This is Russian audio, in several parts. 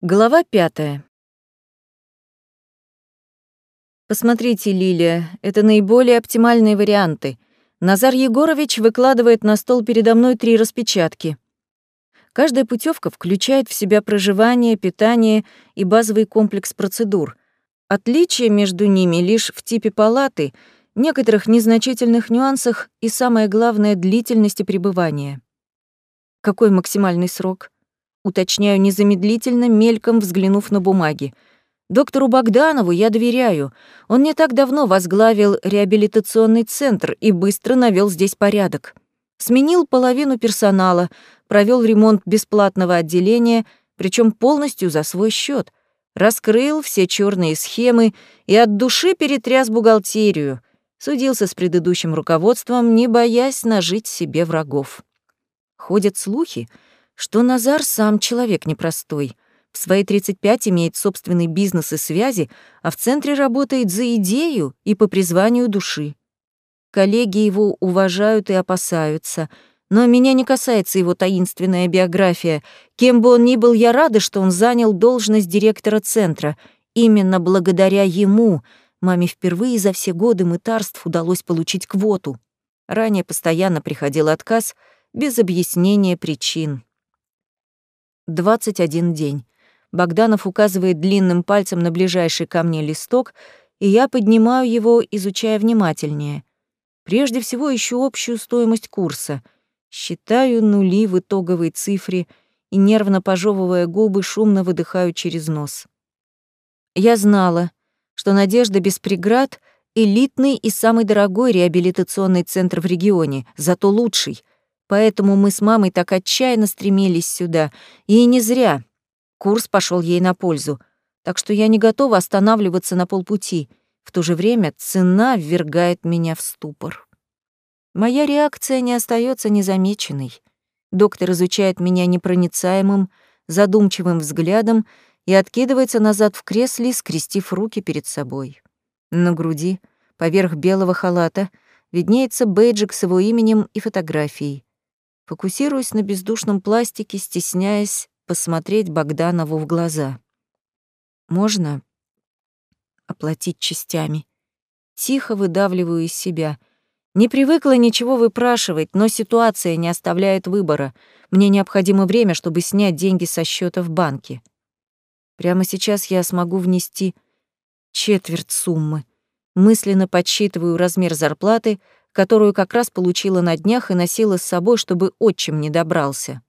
Глава пятая. Посмотрите, Лилия, это наиболее оптимальные варианты. Назар Егорович выкладывает на стол передо мной три распечатки. Каждая путевка включает в себя проживание, питание и базовый комплекс процедур. Отличие между ними лишь в типе палаты, некоторых незначительных нюансах и, самое главное, длительности пребывания. Какой максимальный срок? Уточняю незамедлительно, мельком взглянув на бумаги. Доктору Богданову я доверяю. Он не так давно возглавил реабилитационный центр и быстро навел здесь порядок. Сменил половину персонала, провел ремонт бесплатного отделения, причем полностью за свой счет, раскрыл все черные схемы и от души перетряс бухгалтерию, судился с предыдущим руководством, не боясь нажить себе врагов. Ходят слухи, что Назар сам человек непростой. В свои 35 имеет собственный бизнес и связи, а в центре работает за идею и по призванию души. Коллеги его уважают и опасаются, но меня не касается его таинственная биография. Кем бы он ни был, я рада, что он занял должность директора центра. Именно благодаря ему маме впервые за все годы мытарств удалось получить квоту. Ранее постоянно приходил отказ без объяснения причин. 21 день. Богданов указывает длинным пальцем на ближайший ко мне листок, и я поднимаю его, изучая внимательнее. Прежде всего ищу общую стоимость курса. Считаю нули в итоговой цифре и, нервно пожевывая губы, шумно выдыхаю через нос. Я знала, что «Надежда без преград» — элитный и самый дорогой реабилитационный центр в регионе, зато лучший — Поэтому мы с мамой так отчаянно стремились сюда. И не зря. Курс пошел ей на пользу. Так что я не готова останавливаться на полпути. В то же время цена ввергает меня в ступор. Моя реакция не остается незамеченной. Доктор изучает меня непроницаемым, задумчивым взглядом и откидывается назад в кресле, скрестив руки перед собой. На груди, поверх белого халата, виднеется бейджик с его именем и фотографией. Фокусируюсь на бездушном пластике, стесняясь посмотреть Богданову в глаза. Можно оплатить частями. Тихо выдавливаю из себя. Не привыкла ничего выпрашивать, но ситуация не оставляет выбора. Мне необходимо время, чтобы снять деньги со счета в банке. Прямо сейчас я смогу внести четверть суммы. Мысленно подсчитываю размер зарплаты — которую как раз получила на днях и носила с собой, чтобы отчим не добрался.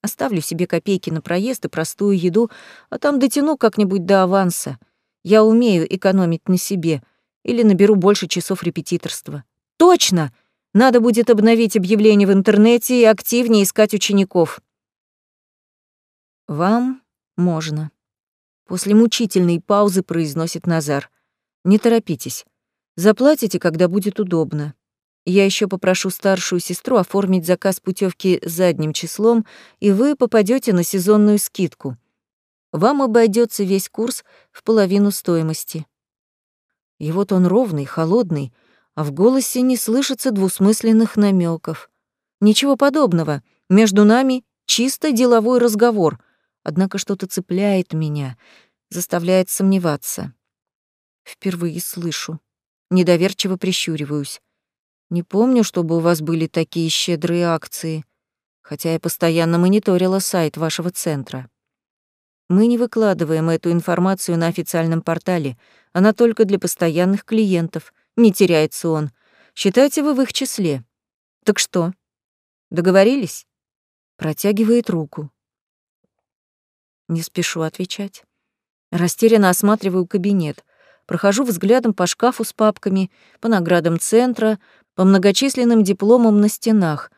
Оставлю себе копейки на проезд и простую еду, а там дотяну как-нибудь до аванса. Я умею экономить на себе или наберу больше часов репетиторства. Точно! Надо будет обновить объявление в интернете и активнее искать учеников. Вам можно. После мучительной паузы произносит Назар. Не торопитесь. Заплатите, когда будет удобно. Я еще попрошу старшую сестру оформить заказ путевки задним числом, и вы попадете на сезонную скидку. Вам обойдется весь курс в половину стоимости. И вот он ровный, холодный, а в голосе не слышится двусмысленных намеков. Ничего подобного. Между нами чисто деловой разговор. Однако что-то цепляет меня, заставляет сомневаться. Впервые слышу. Недоверчиво прищуриваюсь. Не помню, чтобы у вас были такие щедрые акции, хотя я постоянно мониторила сайт вашего центра. Мы не выкладываем эту информацию на официальном портале, она только для постоянных клиентов. Не теряется он. Считайте вы в их числе. Так что? Договорились? Протягивает руку. Не спешу отвечать. Растерянно осматриваю кабинет. Прохожу взглядом по шкафу с папками, по наградам центра, по многочисленным дипломам на стенах,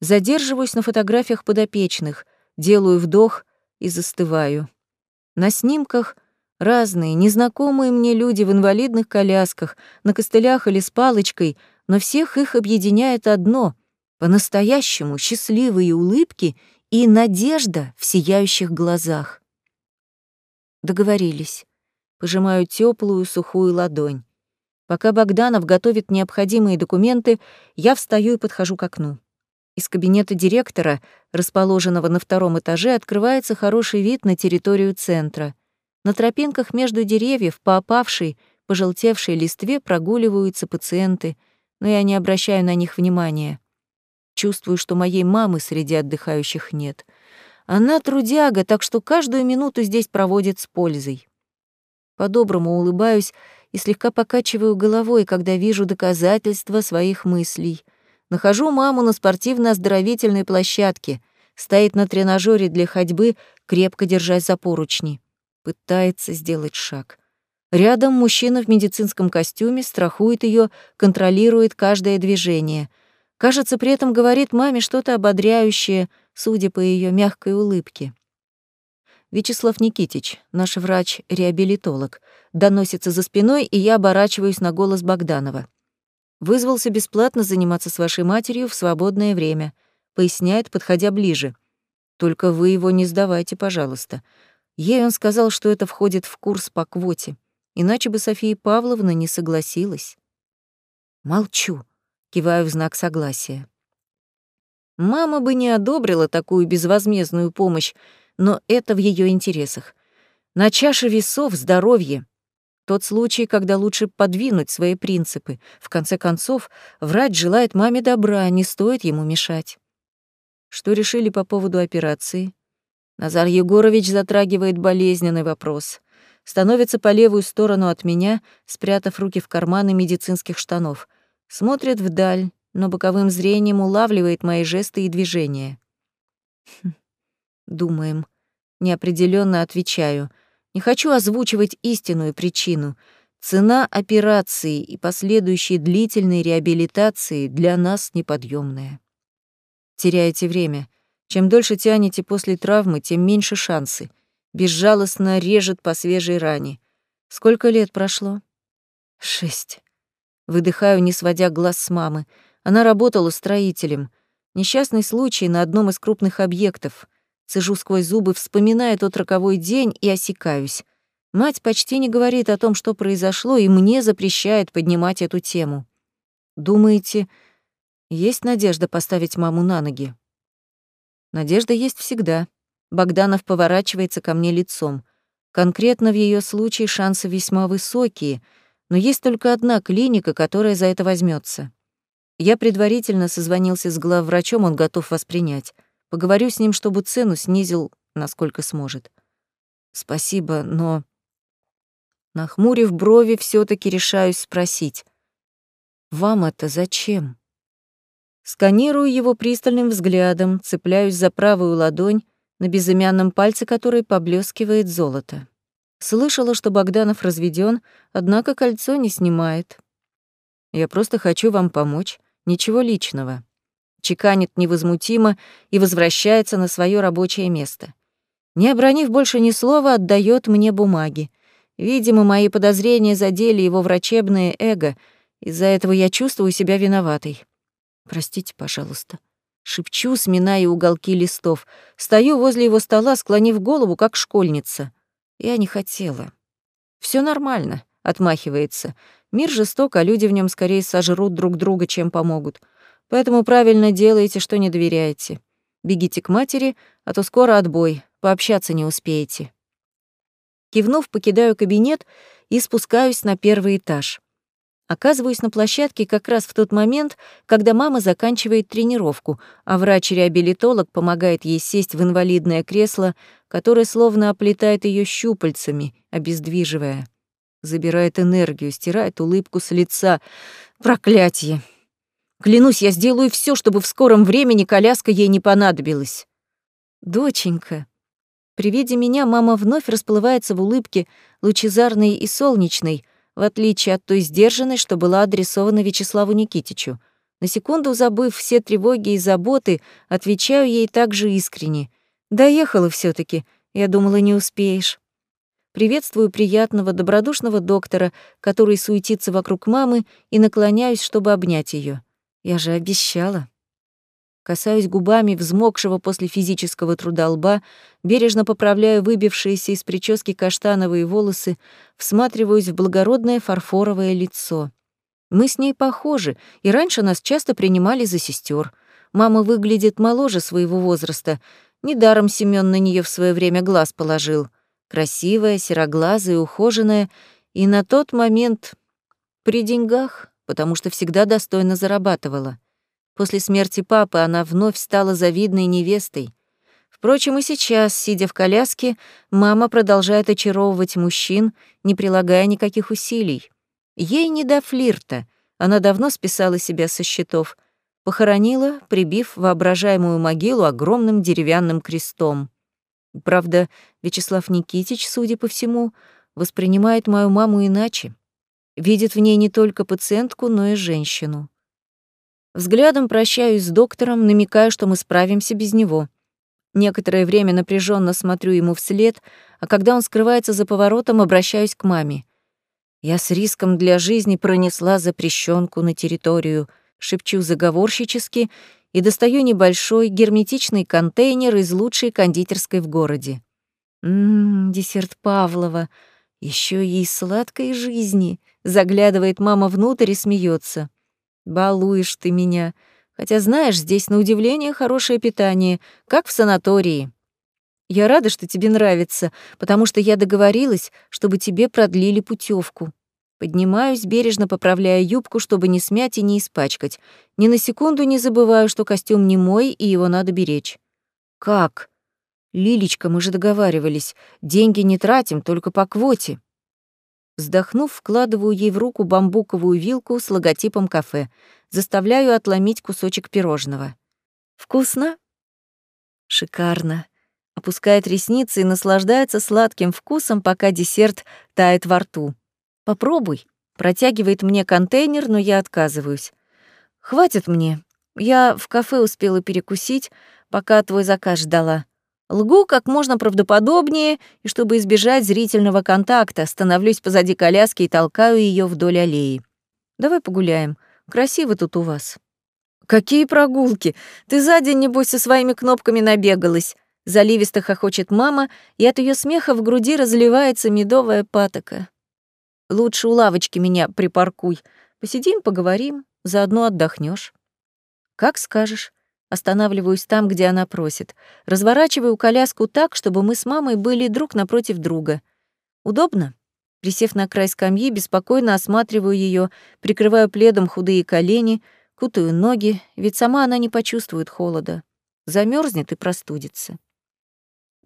задерживаюсь на фотографиях подопечных, делаю вдох и застываю. На снимках разные, незнакомые мне люди в инвалидных колясках, на костылях или с палочкой, но всех их объединяет одно — по-настоящему счастливые улыбки и надежда в сияющих глазах. Договорились. Пожимаю теплую сухую ладонь. Пока Богданов готовит необходимые документы, я встаю и подхожу к окну. Из кабинета директора, расположенного на втором этаже, открывается хороший вид на территорию центра. На тропинках между деревьев по опавшей, пожелтевшей листве прогуливаются пациенты, но я не обращаю на них внимания. Чувствую, что моей мамы среди отдыхающих нет. Она трудяга, так что каждую минуту здесь проводит с пользой. По-доброму улыбаюсь и слегка покачиваю головой, когда вижу доказательства своих мыслей. Нахожу маму на спортивно-оздоровительной площадке, стоит на тренажере для ходьбы, крепко держась за поручни. Пытается сделать шаг. Рядом мужчина в медицинском костюме страхует ее, контролирует каждое движение. Кажется, при этом говорит маме что-то ободряющее, судя по ее мягкой улыбке. Вячеслав Никитич, наш врач-реабилитолог, доносится за спиной, и я оборачиваюсь на голос Богданова. Вызвался бесплатно заниматься с вашей матерью в свободное время, поясняет, подходя ближе. Только вы его не сдавайте, пожалуйста. Ей он сказал, что это входит в курс по квоте, иначе бы София Павловна не согласилась. Молчу, киваю в знак согласия. Мама бы не одобрила такую безвозмездную помощь, но это в ее интересах. На чаше весов здоровье. Тот случай, когда лучше подвинуть свои принципы. В конце концов, врач желает маме добра, не стоит ему мешать. Что решили по поводу операции? Назар Егорович затрагивает болезненный вопрос. Становится по левую сторону от меня, спрятав руки в карманы медицинских штанов. Смотрит вдаль, но боковым зрением улавливает мои жесты и движения. Хм. Думаем. Неопределенно отвечаю. Не хочу озвучивать истинную причину. Цена операции и последующей длительной реабилитации для нас неподъемная. Теряете время. Чем дольше тянете после травмы, тем меньше шансы. Безжалостно режет по свежей ране. Сколько лет прошло? Шесть. Выдыхаю, не сводя глаз с мамы. Она работала строителем. Несчастный случай на одном из крупных объектов. Цежу сквозь зубы, вспоминая тот роковой день и осекаюсь. Мать почти не говорит о том, что произошло, и мне запрещает поднимать эту тему. Думаете, есть надежда поставить маму на ноги? Надежда есть всегда. Богданов поворачивается ко мне лицом. Конкретно в ее случае шансы весьма высокие, но есть только одна клиника, которая за это возьмется. Я предварительно созвонился с главврачом, он готов воспринять. Поговорю с ним, чтобы цену снизил, насколько сможет. Спасибо, но... Нахмурив брови, все таки решаюсь спросить. «Вам это зачем?» Сканирую его пристальным взглядом, цепляюсь за правую ладонь, на безымянном пальце которой поблескивает золото. Слышала, что Богданов разведен, однако кольцо не снимает. Я просто хочу вам помочь, ничего личного чеканит невозмутимо и возвращается на свое рабочее место. Не обронив больше ни слова, отдает мне бумаги. Видимо, мои подозрения задели его врачебное эго, из-за этого я чувствую себя виноватой. Простите, пожалуйста. Шепчу, сминая уголки листов. Стою возле его стола, склонив голову, как школьница. Я не хотела. Все нормально, отмахивается. Мир жесток, а люди в нем скорее сожрут друг друга, чем помогут. Поэтому правильно делаете, что не доверяете. Бегите к матери, а то скоро отбой, пообщаться не успеете. Кивнув, покидаю кабинет и спускаюсь на первый этаж. Оказываюсь на площадке как раз в тот момент, когда мама заканчивает тренировку, а врач-реабилитолог помогает ей сесть в инвалидное кресло, которое словно оплетает ее щупальцами, обездвиживая. Забирает энергию, стирает улыбку с лица. Проклятье! Клянусь, я сделаю все, чтобы в скором времени коляска ей не понадобилась. Доченька. При виде меня мама вновь расплывается в улыбке, лучезарной и солнечной, в отличие от той сдержанной, что была адресована Вячеславу Никитичу. На секунду забыв все тревоги и заботы, отвечаю ей также искренне. «Доехала все таки я думала, не успеешь». Приветствую приятного, добродушного доктора, который суетится вокруг мамы, и наклоняюсь, чтобы обнять ее. Я же обещала. Касаюсь губами взмокшего после физического труда лба, бережно поправляю выбившиеся из прически каштановые волосы, всматриваюсь в благородное фарфоровое лицо. Мы с ней похожи, и раньше нас часто принимали за сестер. Мама выглядит моложе своего возраста. Недаром Семён на неё в своё время глаз положил. Красивая, сероглазая, ухоженная. И на тот момент при деньгах, потому что всегда достойно зарабатывала. После смерти папы она вновь стала завидной невестой. Впрочем, и сейчас, сидя в коляске, мама продолжает очаровывать мужчин, не прилагая никаких усилий. Ей не до флирта, она давно списала себя со счетов, похоронила, прибив воображаемую могилу огромным деревянным крестом. Правда, Вячеслав Никитич, судя по всему, воспринимает мою маму иначе. Видит в ней не только пациентку, но и женщину. Взглядом прощаюсь с доктором, намекаю, что мы справимся без него. Некоторое время напряженно смотрю ему вслед, а когда он скрывается за поворотом, обращаюсь к маме. Я с риском для жизни пронесла запрещенку на территорию, шепчу заговорщически и достаю небольшой герметичный контейнер из лучшей кондитерской в городе. Ммм, десерт Павлова, еще и сладкой жизни. Заглядывает мама внутрь и смеется. Балуешь ты меня. Хотя, знаешь, здесь на удивление хорошее питание, как в санатории. Я рада, что тебе нравится, потому что я договорилась, чтобы тебе продлили путевку. Поднимаюсь, бережно поправляя юбку, чтобы не смять и не испачкать. Ни на секунду не забываю, что костюм не мой, и его надо беречь. Как? Лилечка, мы же договаривались. Деньги не тратим, только по квоте. Вздохнув, вкладываю ей в руку бамбуковую вилку с логотипом кафе. Заставляю отломить кусочек пирожного. «Вкусно?» «Шикарно». Опускает ресницы и наслаждается сладким вкусом, пока десерт тает во рту. «Попробуй». Протягивает мне контейнер, но я отказываюсь. «Хватит мне. Я в кафе успела перекусить, пока твой заказ ждала. Лгу как можно правдоподобнее, и чтобы избежать зрительного контакта, становлюсь позади коляски и толкаю ее вдоль аллеи. Давай погуляем. Красиво тут у вас. Какие прогулки? Ты за день, небось, со своими кнопками набегалась. Заливисто хохочет мама, и от ее смеха в груди разливается медовая патока. Лучше у лавочки меня припаркуй. Посидим, поговорим, заодно отдохнешь. Как скажешь. Останавливаюсь там, где она просит. Разворачиваю коляску так, чтобы мы с мамой были друг напротив друга. Удобно? Присев на край скамьи, беспокойно осматриваю ее, прикрываю пледом худые колени, кутаю ноги, ведь сама она не почувствует холода. Замерзнет и простудится.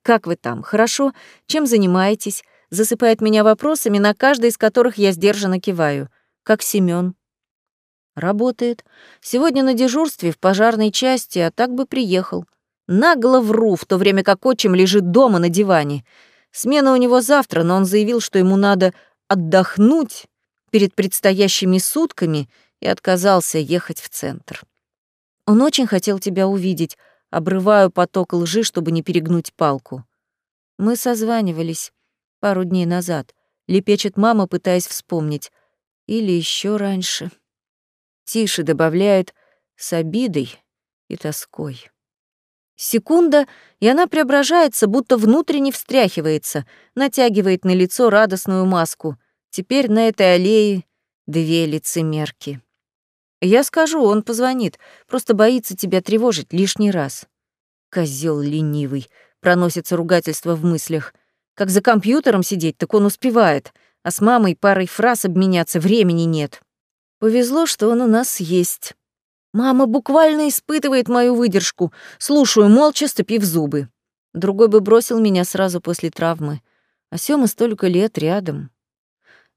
«Как вы там? Хорошо? Чем занимаетесь?» Засыпает меня вопросами, на каждый из которых я сдержанно киваю. «Как Семён?» Работает. Сегодня на дежурстве в пожарной части, а так бы приехал. Нагло вру, в то время как отчим лежит дома на диване. Смена у него завтра, но он заявил, что ему надо отдохнуть перед предстоящими сутками и отказался ехать в центр. Он очень хотел тебя увидеть. Обрываю поток лжи, чтобы не перегнуть палку. Мы созванивались пару дней назад. Лепечет мама, пытаясь вспомнить. Или еще раньше. Тише добавляет с обидой и тоской. Секунда, и она преображается, будто внутренне встряхивается, натягивает на лицо радостную маску. Теперь на этой аллее две лицемерки. Я скажу, он позвонит, просто боится тебя тревожить лишний раз. Козел ленивый, проносится ругательство в мыслях. Как за компьютером сидеть, так он успевает, а с мамой парой фраз обменяться времени нет. Повезло, что он у нас есть. Мама буквально испытывает мою выдержку. Слушаю, молча ступив зубы. Другой бы бросил меня сразу после травмы. А Сёма столько лет рядом.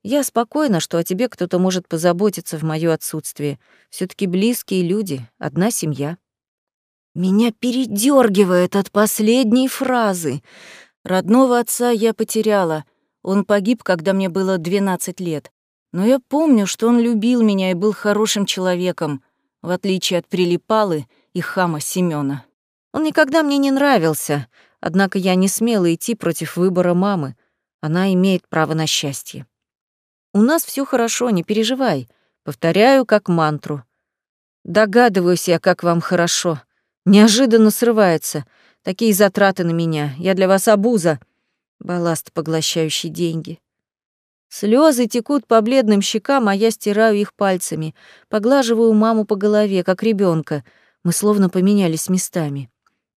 Я спокойна, что о тебе кто-то может позаботиться в моё отсутствие. все таки близкие люди, одна семья. Меня передергивает от последней фразы. Родного отца я потеряла. Он погиб, когда мне было 12 лет. Но я помню, что он любил меня и был хорошим человеком, в отличие от прилипалы и хама Семёна. Он никогда мне не нравился, однако я не смела идти против выбора мамы. Она имеет право на счастье. У нас все хорошо, не переживай. Повторяю как мантру. Догадываюсь я, как вам хорошо. Неожиданно срывается. Такие затраты на меня. Я для вас обуза. Балласт, поглощающий деньги. Слезы текут по бледным щекам, а я стираю их пальцами, поглаживаю маму по голове, как ребенка. Мы словно поменялись местами.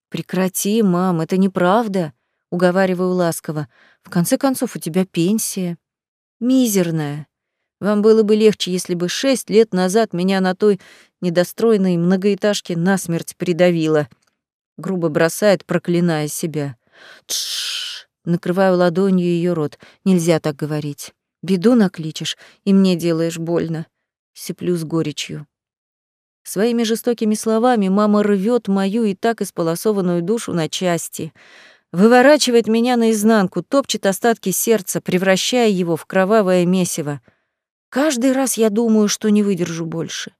«Прекрати, мам, это неправда», — уговариваю ласково. «В конце концов, у тебя пенсия. Мизерная. Вам было бы легче, если бы шесть лет назад меня на той недостроенной многоэтажке насмерть придавило». Грубо бросает, проклиная себя. Тш, накрываю ладонью ее рот. Нельзя так говорить. Беду накличешь, и мне делаешь больно. Сиплю с горечью. Своими жестокими словами мама рвет мою и так исполосованную душу на части, выворачивает меня наизнанку, топчет остатки сердца, превращая его в кровавое месиво. Каждый раз я думаю, что не выдержу больше.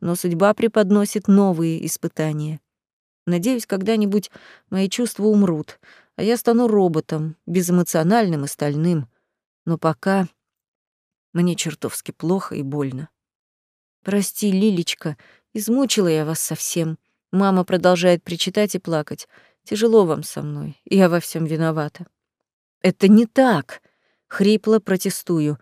Но судьба преподносит новые испытания. Надеюсь, когда-нибудь мои чувства умрут, а я стану роботом, безэмоциональным и стальным. Но пока мне чертовски плохо и больно. Прости, Лилечка, измучила я вас совсем. Мама продолжает причитать и плакать. Тяжело вам со мной, я во всем виновата. Это не так, хрипло протестую.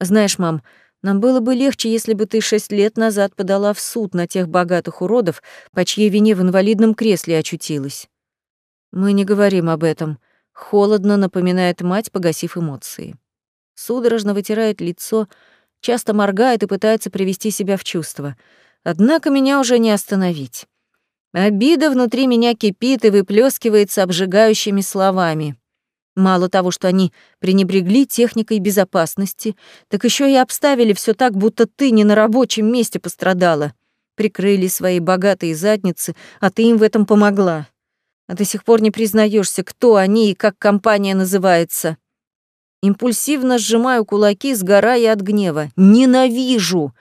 Знаешь, мам, нам было бы легче, если бы ты шесть лет назад подала в суд на тех богатых уродов, по чьей вине в инвалидном кресле очутилась. Мы не говорим об этом. Холодно напоминает мать, погасив эмоции. Судорожно вытирает лицо, часто моргает и пытается привести себя в чувство. Однако меня уже не остановить. Обида внутри меня кипит и выплескивается обжигающими словами. Мало того, что они пренебрегли техникой безопасности, так еще и обставили все так, будто ты не на рабочем месте пострадала. Прикрыли свои богатые задницы, а ты им в этом помогла. А до сих пор не признаешься, кто они и как компания называется. Импульсивно сжимаю кулаки, сгорая от гнева. Ненавижу!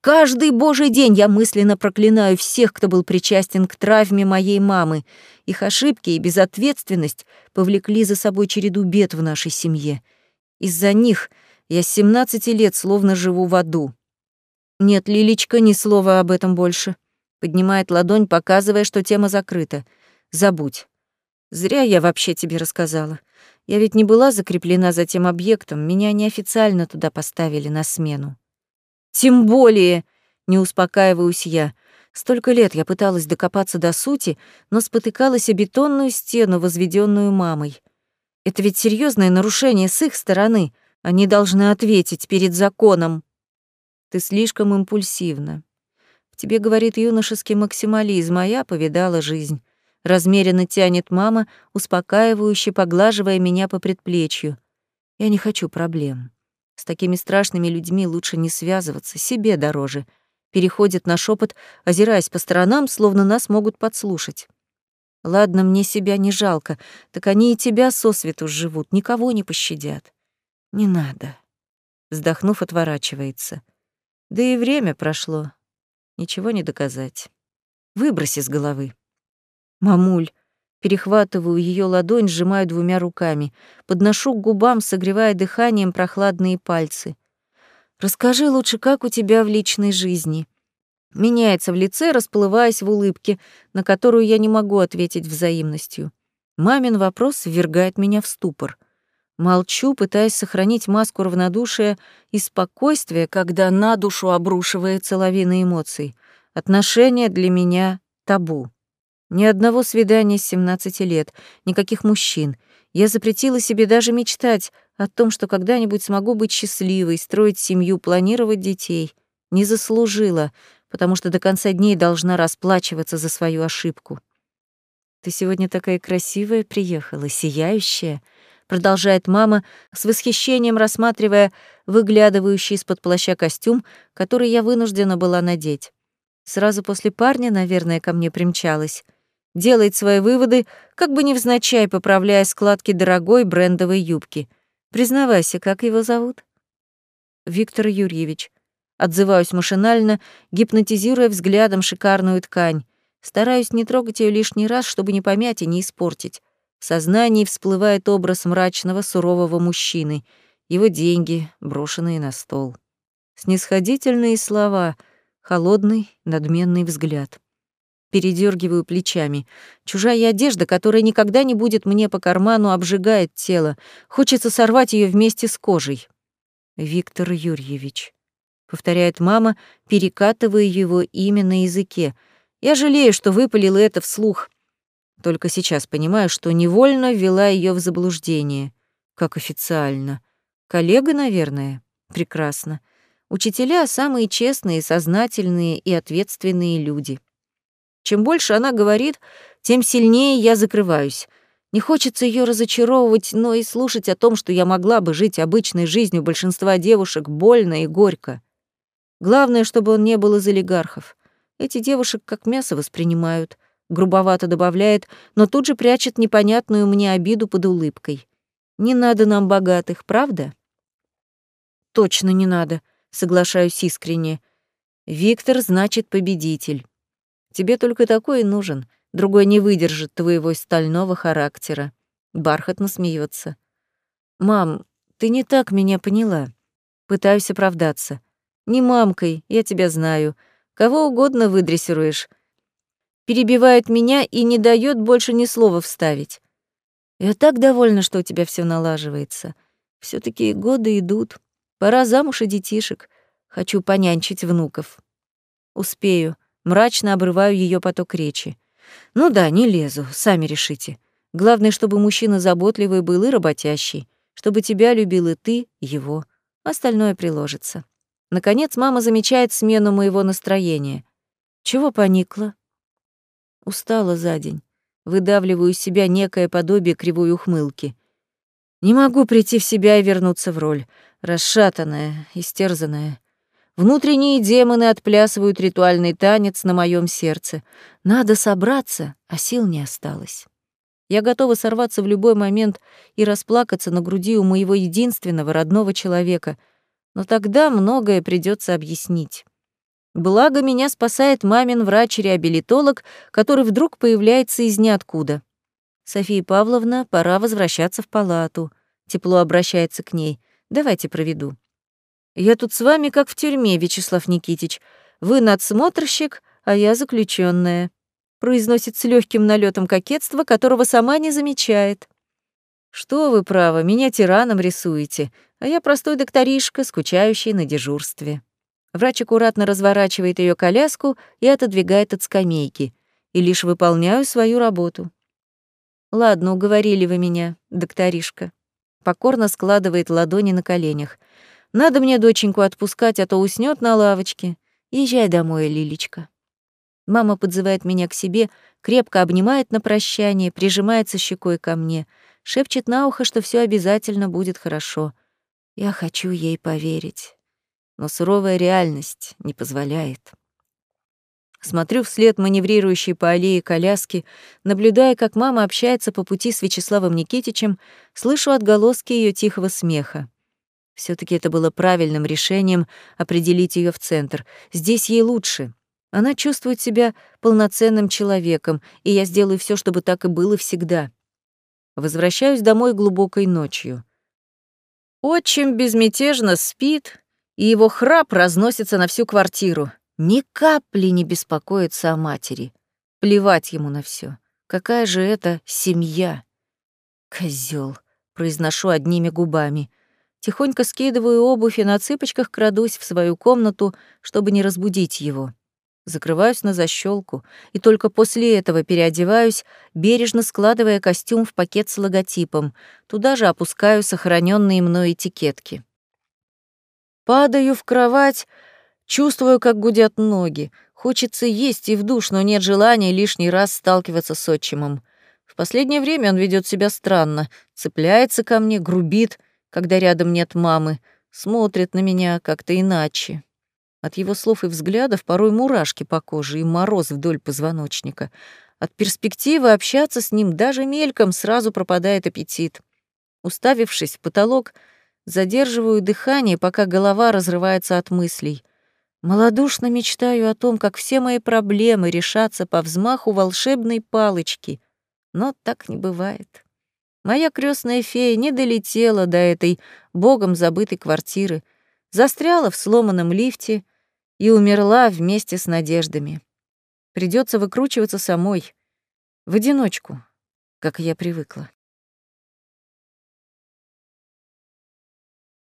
Каждый божий день я мысленно проклинаю всех, кто был причастен к травме моей мамы. Их ошибки и безответственность повлекли за собой череду бед в нашей семье. Из-за них я с 17 лет словно живу в аду. Нет, Лилечка, ни слова об этом больше. Поднимает ладонь, показывая, что тема закрыта. Забудь. Зря я вообще тебе рассказала. Я ведь не была закреплена за тем объектом, меня неофициально туда поставили на смену. Тем более, не успокаиваюсь я. Столько лет я пыталась докопаться до сути, но спотыкалась о бетонную стену, возведенную мамой. Это ведь серьезное нарушение с их стороны. Они должны ответить перед законом. Ты слишком импульсивна. В тебе говорит юношеский максимализм, а я повидала жизнь. Размеренно тянет мама, успокаивающе поглаживая меня по предплечью. Я не хочу проблем. С такими страшными людьми лучше не связываться, себе дороже. Переходит на шепот, озираясь по сторонам, словно нас могут подслушать. Ладно, мне себя не жалко, так они и тебя сосвету живут, никого не пощадят. Не надо. Вздохнув, отворачивается. Да и время прошло. Ничего не доказать. Выброси с головы. Мамуль, Перехватываю ее ладонь, сжимаю двумя руками. Подношу к губам, согревая дыханием прохладные пальцы. «Расскажи лучше, как у тебя в личной жизни?» Меняется в лице, расплываясь в улыбке, на которую я не могу ответить взаимностью. Мамин вопрос ввергает меня в ступор. Молчу, пытаясь сохранить маску равнодушия и спокойствия, когда на душу обрушивается лавина эмоций. Отношения для меня — табу. Ни одного свидания с 17 лет, никаких мужчин. Я запретила себе даже мечтать о том, что когда-нибудь смогу быть счастливой, строить семью, планировать детей. Не заслужила, потому что до конца дней должна расплачиваться за свою ошибку. «Ты сегодня такая красивая приехала, сияющая», продолжает мама, с восхищением рассматривая выглядывающий из-под плаща костюм, который я вынуждена была надеть. Сразу после парня, наверное, ко мне примчалась делает свои выводы, как бы невзначай поправляя складки дорогой брендовой юбки. Признавайся, как его зовут? Виктор Юрьевич. Отзываюсь машинально, гипнотизируя взглядом шикарную ткань. Стараюсь не трогать ее лишний раз, чтобы не помять и не испортить. В сознании всплывает образ мрачного, сурового мужчины, его деньги, брошенные на стол. Снисходительные слова, холодный, надменный взгляд. Передергиваю плечами. Чужая одежда, которая никогда не будет мне по карману, обжигает тело. Хочется сорвать ее вместе с кожей. Виктор Юрьевич. Повторяет мама, перекатывая его имя на языке. Я жалею, что выпалила это вслух. Только сейчас понимаю, что невольно ввела ее в заблуждение. Как официально. Коллега, наверное. Прекрасно. Учителя — самые честные, сознательные и ответственные люди. Чем больше она говорит, тем сильнее я закрываюсь. Не хочется ее разочаровывать, но и слушать о том, что я могла бы жить обычной жизнью большинства девушек, больно и горько. Главное, чтобы он не был из олигархов. Эти девушек как мясо воспринимают, грубовато добавляет, но тут же прячет непонятную мне обиду под улыбкой. Не надо нам богатых, правда? Точно не надо, соглашаюсь искренне. Виктор значит победитель. Тебе только такой и нужен, другой не выдержит твоего стального характера. Бархатно смеется. Мам, ты не так меня поняла. Пытаюсь оправдаться. Не мамкой, я тебя знаю. Кого угодно выдрессируешь. Перебивает меня и не дает больше ни слова вставить. Я так довольна, что у тебя все налаживается. все таки годы идут. Пора замуж и детишек. Хочу понянчить внуков. Успею. Мрачно обрываю ее поток речи. Ну да, не лезу, сами решите. Главное, чтобы мужчина заботливый был и работящий, чтобы тебя любил и ты, его. Остальное приложится. Наконец мама замечает смену моего настроения. Чего поникла? Устала за день. Выдавливаю из себя некое подобие кривой ухмылки. Не могу прийти в себя и вернуться в роль расшатанная, истерзанная. Внутренние демоны отплясывают ритуальный танец на моем сердце. Надо собраться, а сил не осталось. Я готова сорваться в любой момент и расплакаться на груди у моего единственного родного человека, но тогда многое придется объяснить. Благо, меня спасает мамин врач-реабилитолог, который вдруг появляется из ниоткуда. «София Павловна, пора возвращаться в палату», — тепло обращается к ней. Давайте проведу. Я тут с вами как в тюрьме, Вячеслав Никитич. Вы надсмотрщик, а я заключенная. Произносит с легким налетом кокетства, которого сама не замечает. Что вы, право, меня тираном рисуете, а я простой докторишка, скучающий на дежурстве. Врач аккуратно разворачивает ее коляску и отодвигает от скамейки, и лишь выполняю свою работу. Ладно, уговорили вы меня, докторишка покорно складывает ладони на коленях. «Надо мне доченьку отпускать, а то уснет на лавочке. Езжай домой, Лилечка». Мама подзывает меня к себе, крепко обнимает на прощание, прижимается щекой ко мне, шепчет на ухо, что все обязательно будет хорошо. Я хочу ей поверить, но суровая реальность не позволяет. Смотрю вслед маневрирующей по аллее коляски, наблюдая, как мама общается по пути с Вячеславом Никитичем, слышу отголоски ее тихого смеха. Все таки это было правильным решением определить ее в центр. Здесь ей лучше. Она чувствует себя полноценным человеком, и я сделаю все, чтобы так и было всегда. Возвращаюсь домой глубокой ночью. Отчим безмятежно спит, и его храп разносится на всю квартиру. Ни капли не беспокоится о матери. Плевать ему на все. Какая же это семья? Козел, произношу одними губами. Тихонько скидываю обувь и на цыпочках крадусь в свою комнату, чтобы не разбудить его. Закрываюсь на защелку и только после этого переодеваюсь, бережно складывая костюм в пакет с логотипом. Туда же опускаю сохраненные мной этикетки. Падаю в кровать Чувствую, как гудят ноги. Хочется есть и в душ, но нет желания лишний раз сталкиваться с отчимом. В последнее время он ведет себя странно, цепляется ко мне, грубит, когда рядом нет мамы, смотрит на меня как-то иначе. От его слов и взглядов порой мурашки по коже и мороз вдоль позвоночника. От перспективы общаться с ним даже мельком сразу пропадает аппетит. Уставившись в потолок, задерживаю дыхание, пока голова разрывается от мыслей. Молодушно мечтаю о том, как все мои проблемы решатся по взмаху волшебной палочки, но так не бывает. Моя крестная фея не долетела до этой богом забытой квартиры, застряла в сломанном лифте и умерла вместе с надеждами. Придется выкручиваться самой, в одиночку, как я привыкла.